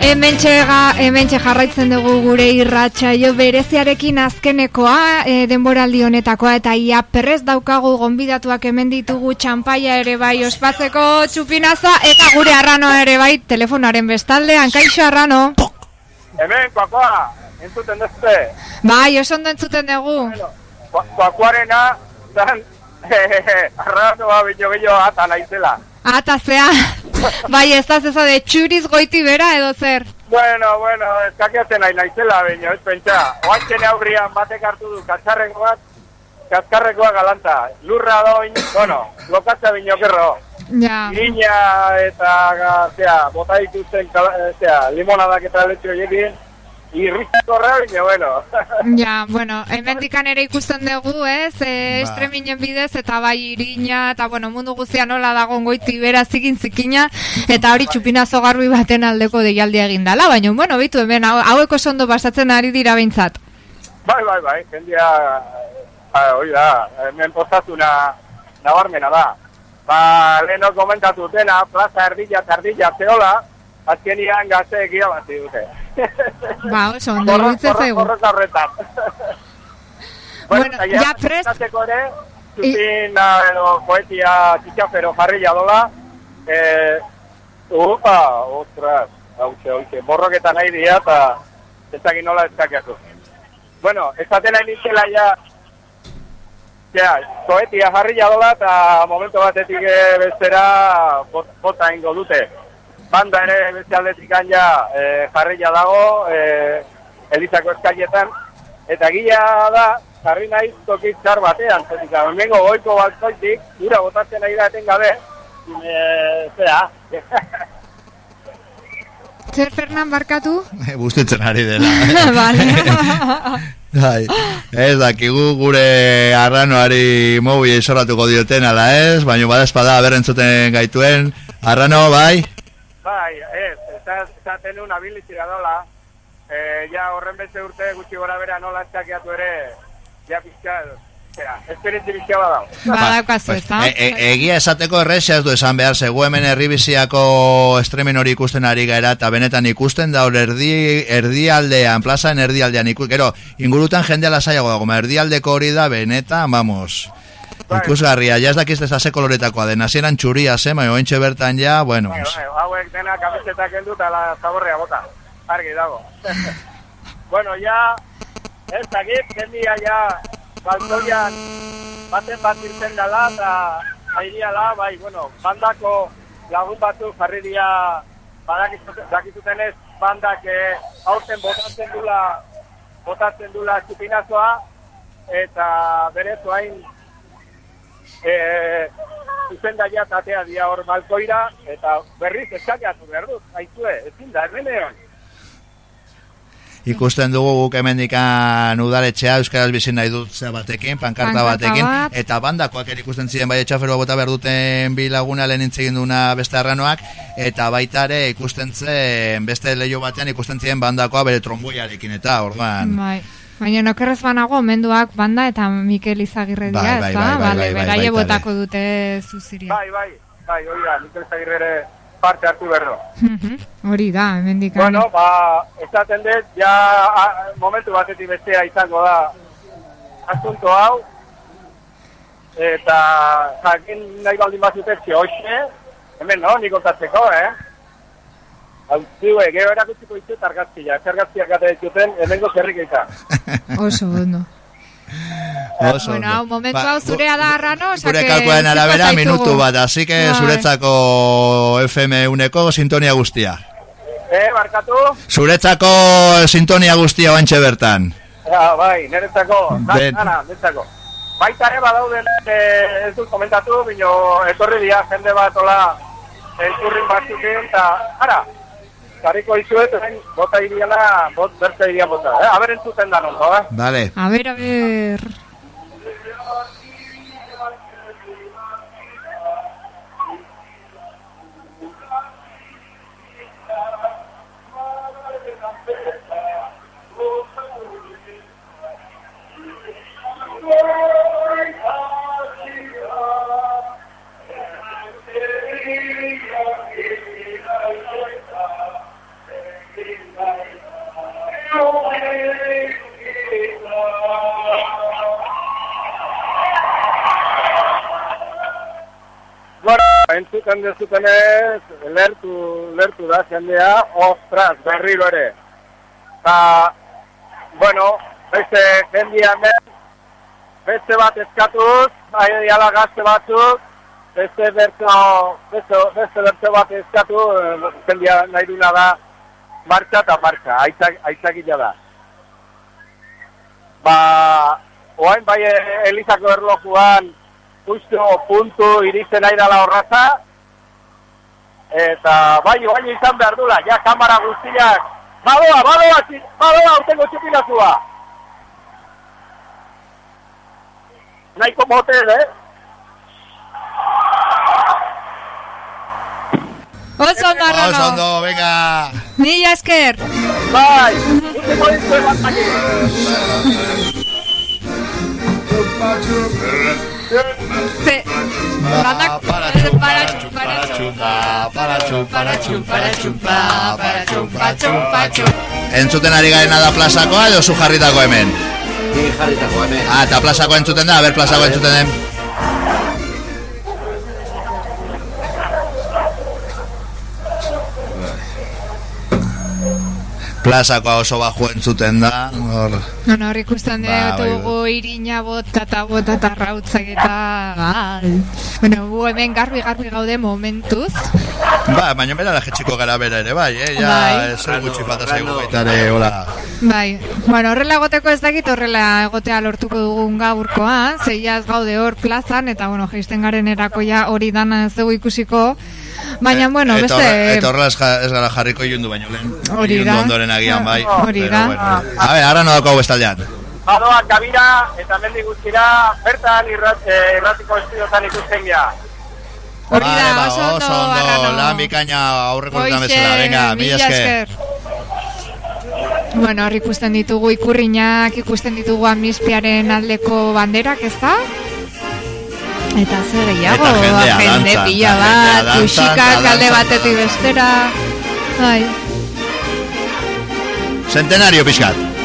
Hementxega, hementxe jarraitzen dugu gure irratxa jo bereziarekin azkenekoa e, denboraldi honetakoa eta ia perrez daukagu gonbidatuak hemen ditugu txampaia ere bai ospatzeko txupinaza eta gure arrano ere bai telefonaren bestalde, hankaixo arrano. Hemen, kuakoa, entzuten duzte Bai, oso ondo entzuten dugu. Bueno, Kuakoarena, zan, arrano ba, bineo gehiago ata naizela Ata zea, bai ez da zeza de txuriz goiti bera edo zer Bueno, bueno, eskakiatzen nahi naizela, baina, ez pentsa. Oatzen aurrian batek hartu du katzarreko bat, galanta. Lurra doin, bueno, lokatza bino kerro. Ja, Irina eta, zera, bota dituzten, kala- zera, limonadak eta letxo jekin, irrizko horra bino, bueno. ja, bueno, hemendikan ere ikusten dugu, ez, e, estreminen bidez, eta bai irina, eta bueno, mundu guztia nola dagoen goiti bera zikin zikina, eta hori txupinazo garbi baten aldeko deialdia egin dala, baina, bueno, bitu hemen, hau- haueko sondo basatzen ari dira behintzat. bai, bai, bai, jendia, ba, hori da, hemen postazuna nabarmena da. Ba, leheno komentatu dutena, plaza erdila erdila zeola, azkenian gazte egia bat dute. Ba, oso, ondo iruditzen zaigu. Horrez horretan. Bueno, eta ja prest- ere, zupin edo poetia txitxafero jarrilla dola, eh, upa, ostras, hauxe, hauxe, borroketan nahi dira eta ez dakit nola eskakiako. Bueno, esaten nahi nintzela ja, ja, poetia jarrilla dola eta momentu batetik eh, bestera bot- bota ingo dute. Banda ere beste aldetik ja eh, jarrilla dago, eh, Elizako eskailetan, eta gila da, jarri naiz toki txar batean, zetik, hemengo goiko balzoitik, ura botatzen nahi da etengabe, e, zera, Zer Fernan barkatu? Bustitzen ari dela. vale. Bai, ez dakigu gure arranoari mobi esorratuko dioten ala ez, baina badazpada aberrentzuten gaituen. Arrano, bai? Bai, ez, eta esaten un abilizira dola, e, ja horren beste urte gutxi gora bera nola eskakiatu ere, ja pizka, zera, esperientzi bizka badao. Badaukazu, Pues, ez da? e, e, egia esateko erresa ez du esan behar, zego hemen herribiziako estremen hori ikusten ari gara, eta benetan ikusten da hor erdi, erdialdean, plazan erdialdean, iku, gero, ingurutan jendea lasaiago dago, ma erdialdeko hori da, benetan, vamos, Bai. ikusgarria, ja ez dakiz ez ze koloretakoa den, hasieran txuria zen, baina ointxe bertan ja, bueno, Bai, bai, hauek dena kamisetak heldu eta la zaborrea bota. Argi dago. bueno, ja, ez dakit, jendia ja, balkoian baten bat irten dela eta airiala, bai, bueno, bandako lagun batzu jarri dira badakizuten ez bandak eh, aurten botatzen dula botatzen dula txupinazoa eta berez hain eh, zuzendaia tatea dia hor balkoira, eta berriz eskakiatu behar dut, haizue, ezin da, hemenean. ikusten dugu guk hemendikan udaletxea Euskaraz bizin nahi dut batekin, pankarta batekin, bat. eta bandakoak ere ikusten ziren bai etxaferua bota behar duten bi laguna lehen intzegin duna beste arranoak, eta baita ere ikusten zen beste leio batean ikusten ziren bandakoa bere tromboiarekin, eta orduan... Bai. Baina nokerrez banago, menduak banda eta Mikel Izagirre dira, Bai, bai, ez da? bai, bai, Bale, bai, bai, beraie baita botako dute zuziria. Bai, bai, bai, hori da, Mikel Zagirre ere parte hartu du. Mhm. Hori da, hemendik. Bueno, ba, esaten dut, ja a, momentu batetik bestea izango da asunto hau, eta jakin nahi baldin bat zutetzi hoxe, hemen no, nik eh? Hau, ziue, gero erakutsiko izut argazkia, argazkiak gata dituten, hemengo zerrik izan. Oso ondo. Oso Bueno, hau, momentu Ba, hau zurea da arrano, Gure utziko arabera minutu bat, así que zuretzako FM uneko sintonia guztia. Eh, barkatu? Zuretzako sintonia guztia oantxe bertan. Ja, bai, niretzako, Ben. gana, niretzako. Baita ere badauden, eh, ez dut komentatu, bino etorri dira jende bat ola entzurrin batzukin, eta, ara, jarriko izuet, bota iriana, bot, bertza iria bota. Eh? Aber entzuten da nondo, eh? Vale. A ver, a ver. Ikusten dezutenez, lertu, lertu da jendea, ostras, berriro ere. Ta, bueno, beste jendia hemen, beste bat eskatuz, bai diala gazte batzuk, beste bertso, beste, beste bertso bat eskatu, jendia nahi duna da, martxa eta martxa, aitzak, aitzakila da. Ba, oain bai Elizako erlojuan, justo puntu iristen nahi dala horraza, eta bai, bai izan behar dula, ja kamara guztiak, badoa, badoa, txi- badoa, urtengo txupinazua. Nahiko motel, eh? Oso ondo, Oso ondo, venga. Mila esker. Bai, urtengo ditu emantzaki. Para, para chumpa, para chum, para chum, para chum, para chum. Entzuten ari garena da plazakoa edo zu jarritako hemen? Ni jarritako hemen. Ah, eta plazako entzuten da, a ber plazako entzuten den. Plazakoa oso baju entzuten da. Hor. Bueno, hor ikusten Ba, bai, dugu irina bota eta bota eta rautzak eta... Bai. Bueno, gu hemen garbi garbi gaude momentuz. Ba, baina bera da jetxiko gara bera ere, bai, eh? Ja, Bai. zer gutxi falta zaigu Rando. baita ere, hola. Bai, bueno, horrela egoteko ez dakit horrela egotea lortuko dugun gaurkoa, zeiaz gaude hor plazan, eta bueno, jaisten garen erakoia hori dana ez dugu ikusiko, baina bueno, eta, beste... eta horrela ez, ez gara jarriko ilundu baino lehen. Hori da. ondoren agian, bai. Hori da. bueno. A ver, ara no daukagu bestaldean. Badoa kabira eta mendi guztira, bertan irrat, eh, irratiko estudiotan ikusten gea. Hori Vale, da, ba, oso ondo, oso ondo, Arrano. lan bikaina aurreko Hoxe, bezala, venga, mila esker. Bueno, hor ikusten ditugu ikurriñak, ikusten ditugu amnistiaren aldeko banderak, ez da? Eta zer gehiago, Eta jendea jende dantzan, pila bat, eta alde batetik bestera. Bai. Centenario pixkat.